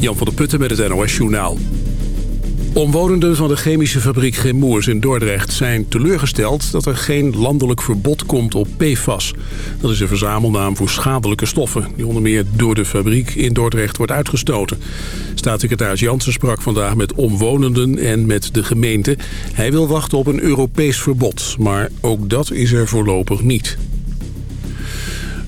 Jan van der Putten met het NOS Journaal. Omwonenden van de chemische fabriek Chemours in Dordrecht zijn teleurgesteld dat er geen landelijk verbod komt op PFAS. Dat is een verzamelnaam voor schadelijke stoffen die onder meer door de fabriek in Dordrecht wordt uitgestoten. Staatssecretaris Jansen sprak vandaag met omwonenden en met de gemeente. Hij wil wachten op een Europees verbod, maar ook dat is er voorlopig niet.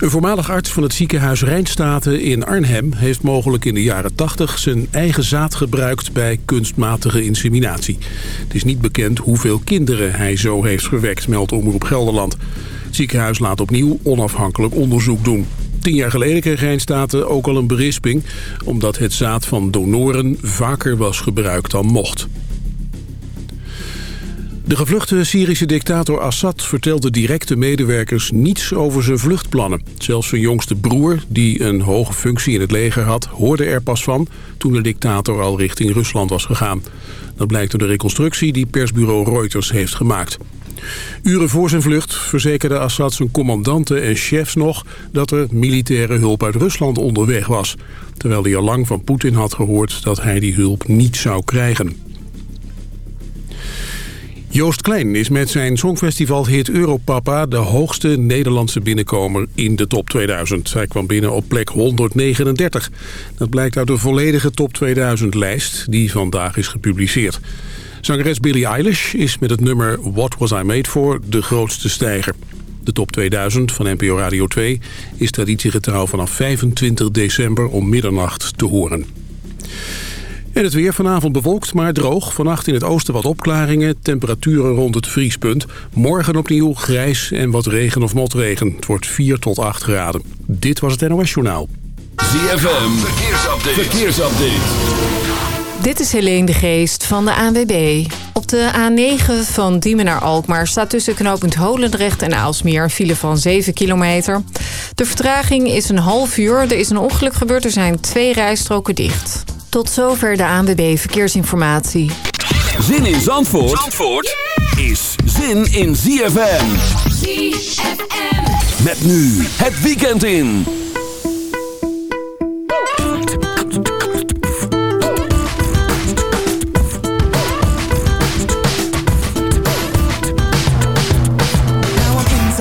Een voormalig arts van het ziekenhuis Rijnstaten in Arnhem... heeft mogelijk in de jaren 80 zijn eigen zaad gebruikt bij kunstmatige inseminatie. Het is niet bekend hoeveel kinderen hij zo heeft verwekt, meldt Omroep Gelderland. Het ziekenhuis laat opnieuw onafhankelijk onderzoek doen. Tien jaar geleden kreeg Rijnstaten ook al een berisping... omdat het zaad van donoren vaker was gebruikt dan mocht. De gevluchte Syrische dictator Assad vertelde directe medewerkers niets over zijn vluchtplannen. Zelfs zijn jongste broer, die een hoge functie in het leger had, hoorde er pas van toen de dictator al richting Rusland was gegaan. Dat blijkt door de reconstructie die persbureau Reuters heeft gemaakt. Uren voor zijn vlucht verzekerde Assad zijn commandanten en chefs nog dat er militaire hulp uit Rusland onderweg was. Terwijl hij al lang van Poetin had gehoord dat hij die hulp niet zou krijgen. Joost Klein is met zijn songfestival Hit Europapa de hoogste Nederlandse binnenkomer in de top 2000. Hij kwam binnen op plek 139. Dat blijkt uit de volledige top 2000 lijst die vandaag is gepubliceerd. Zangeres Billie Eilish is met het nummer What Was I Made For de grootste stijger. De top 2000 van NPO Radio 2 is traditiegetrouw vanaf 25 december om middernacht te horen. En het weer vanavond bewolkt, maar droog. Vannacht in het oosten wat opklaringen. Temperaturen rond het vriespunt. Morgen opnieuw grijs en wat regen of motregen. Het wordt 4 tot 8 graden. Dit was het NOS Journaal. ZFM, verkeersupdate. verkeersupdate. Dit is Helene de Geest van de ANWB. Op de A9 van Diemen naar Alkmaar staat tussen knooppunt Holendrecht en Aalsmeer een file van 7 kilometer. De vertraging is een half uur. Er is een ongeluk gebeurd. Er zijn twee rijstroken dicht. Tot zover de ANWB Verkeersinformatie. Zin in Zandvoort, Zandvoort is zin in ZFM. ZFM. Met nu het weekend in.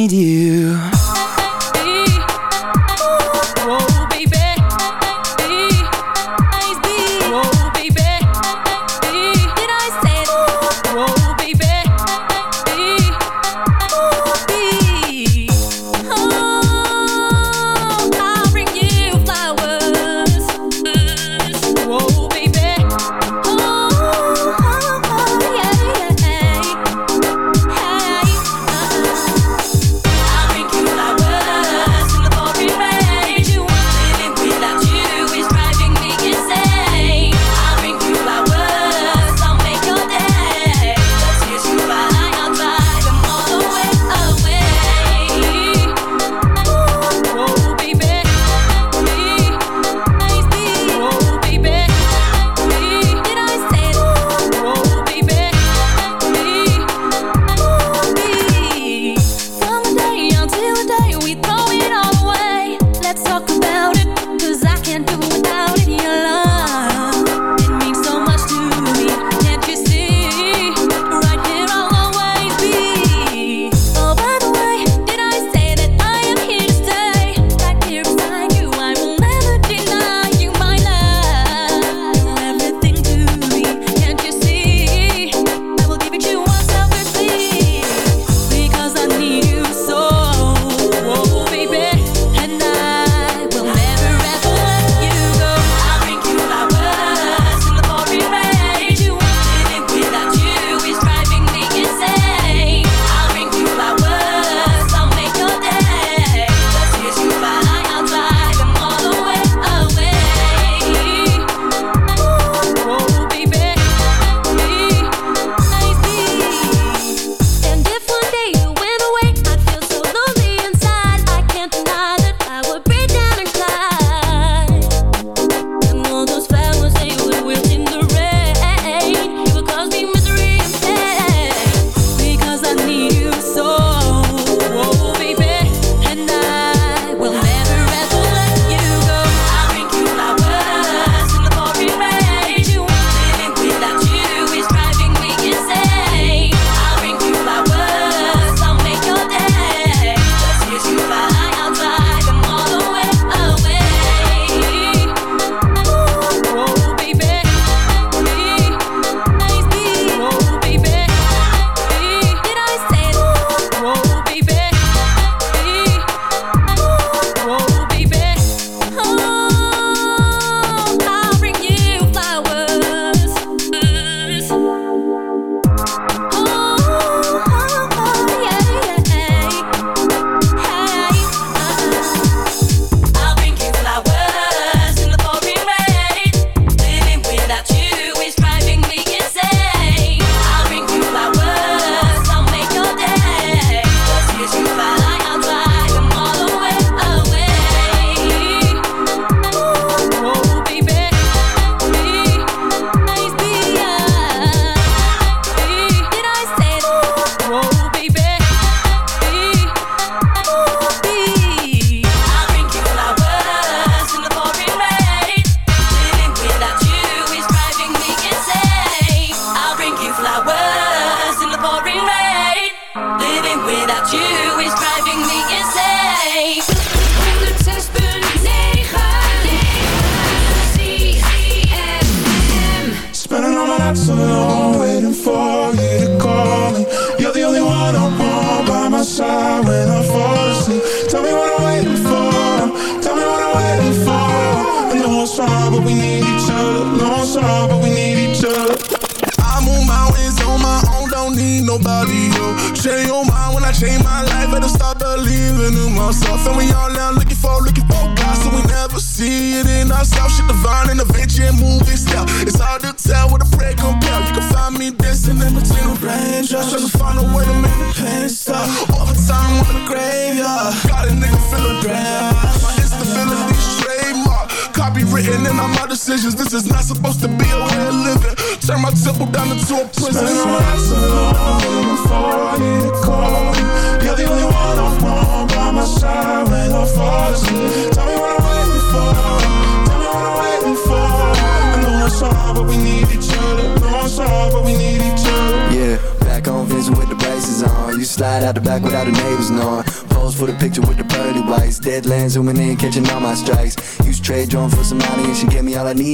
need you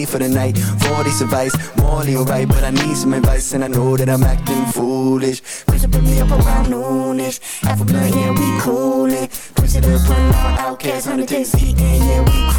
for the night. 40's advice, morally alright But I need some advice and I know that I'm acting foolish. Push it, put me up around noonish. Half a blunt, yeah, we coolin' Push it up, run up, outcast, 100 days, eating, yeah, we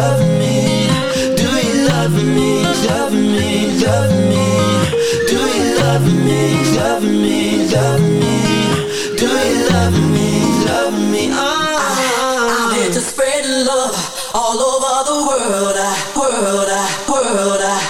Do you love me? Love me, love me. Do you love me? Love me, love me. Do you love me? Love me. I, I'm here to spread love all over the world. I, world, I, world. I.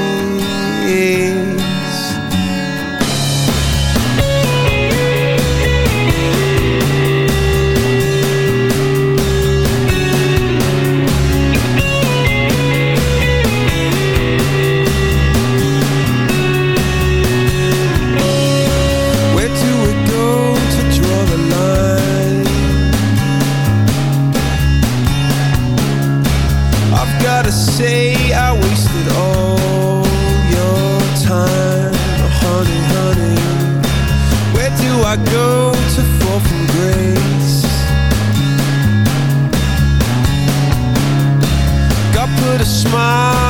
I go to fall from grace? God put a smile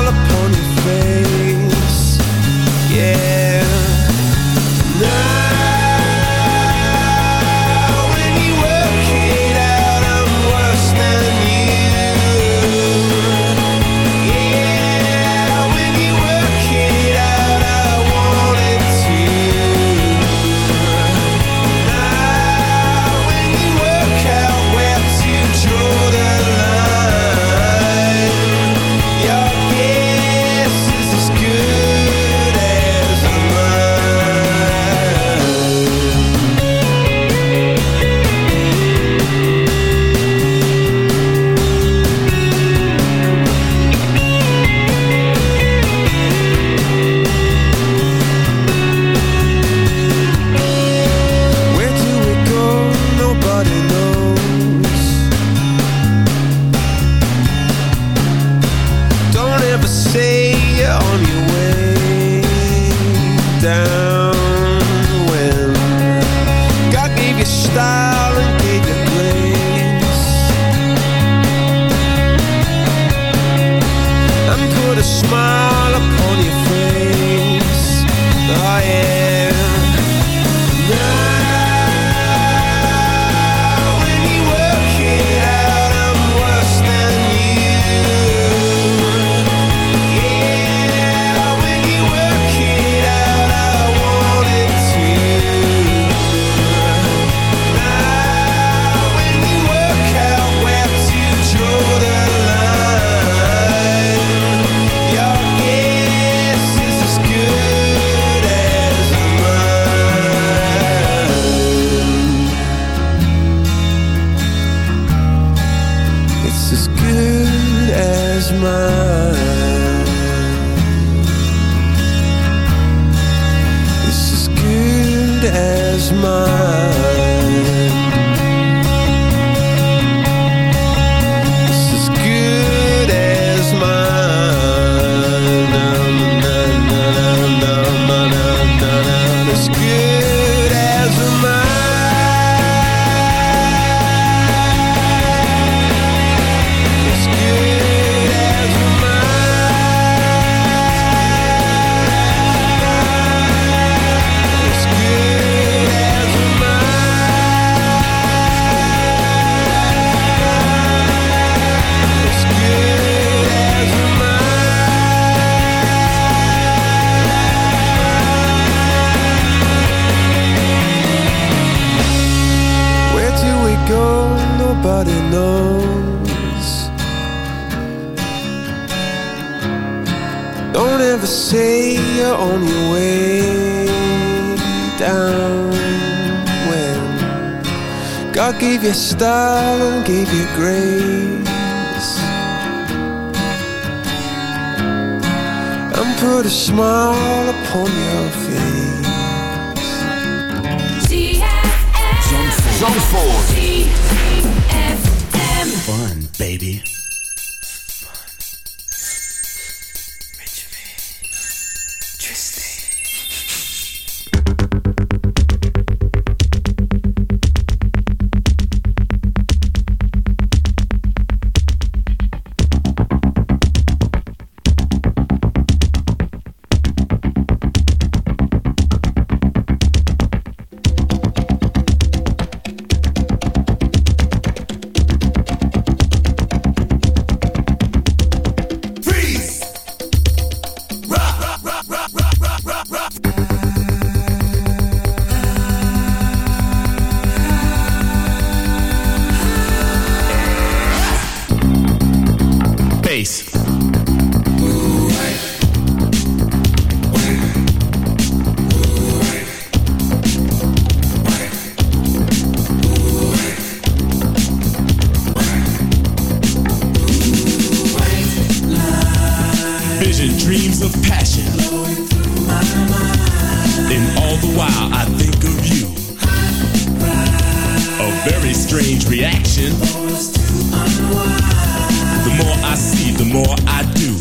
your style and gave you grace And put a smile upon your face. Zandvoort. All the while I think of you. A very strange reaction. The more I see, the more I do.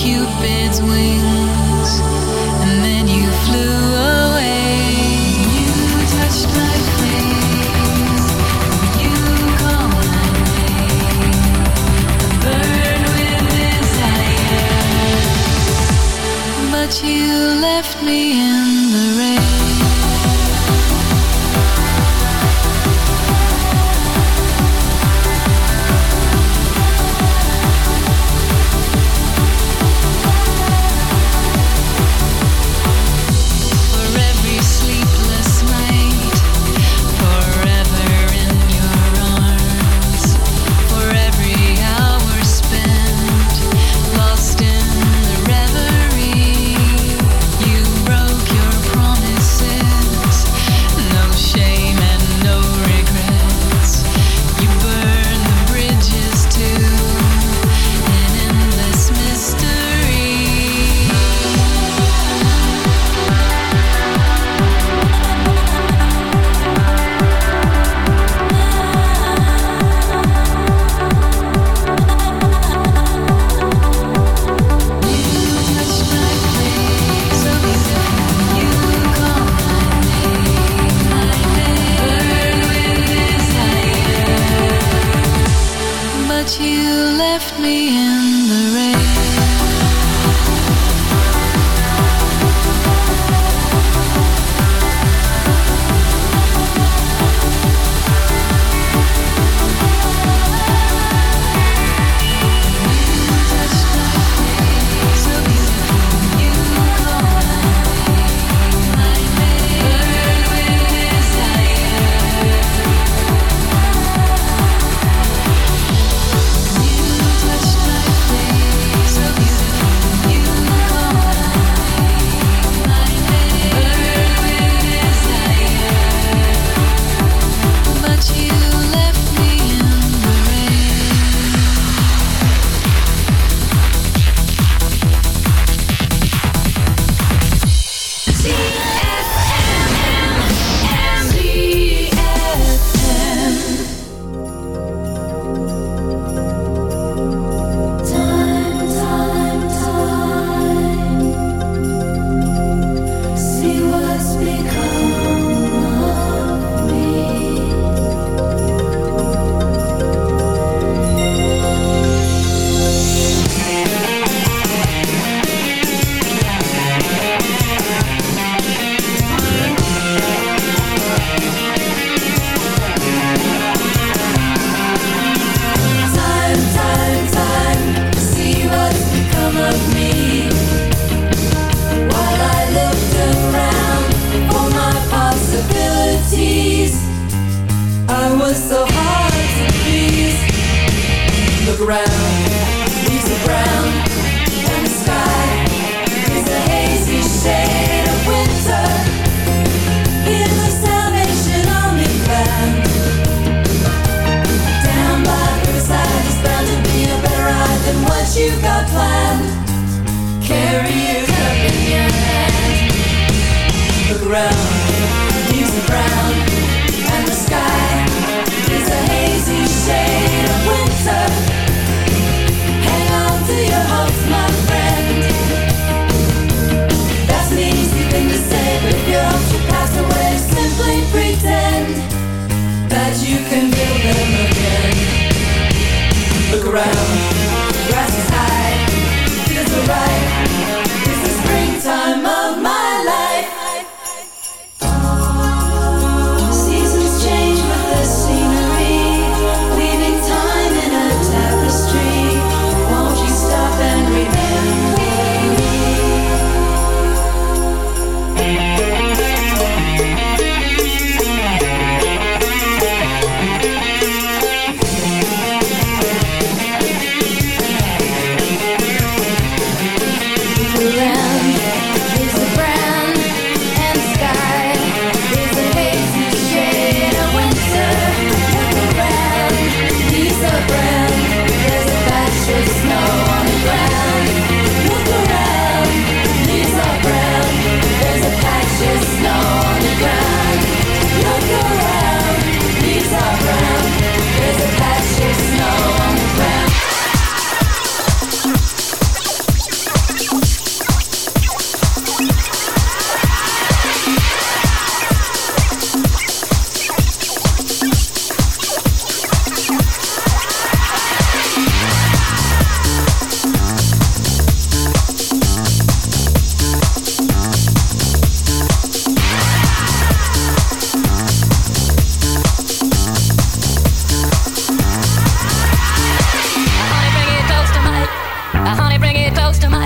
Cupid's wings,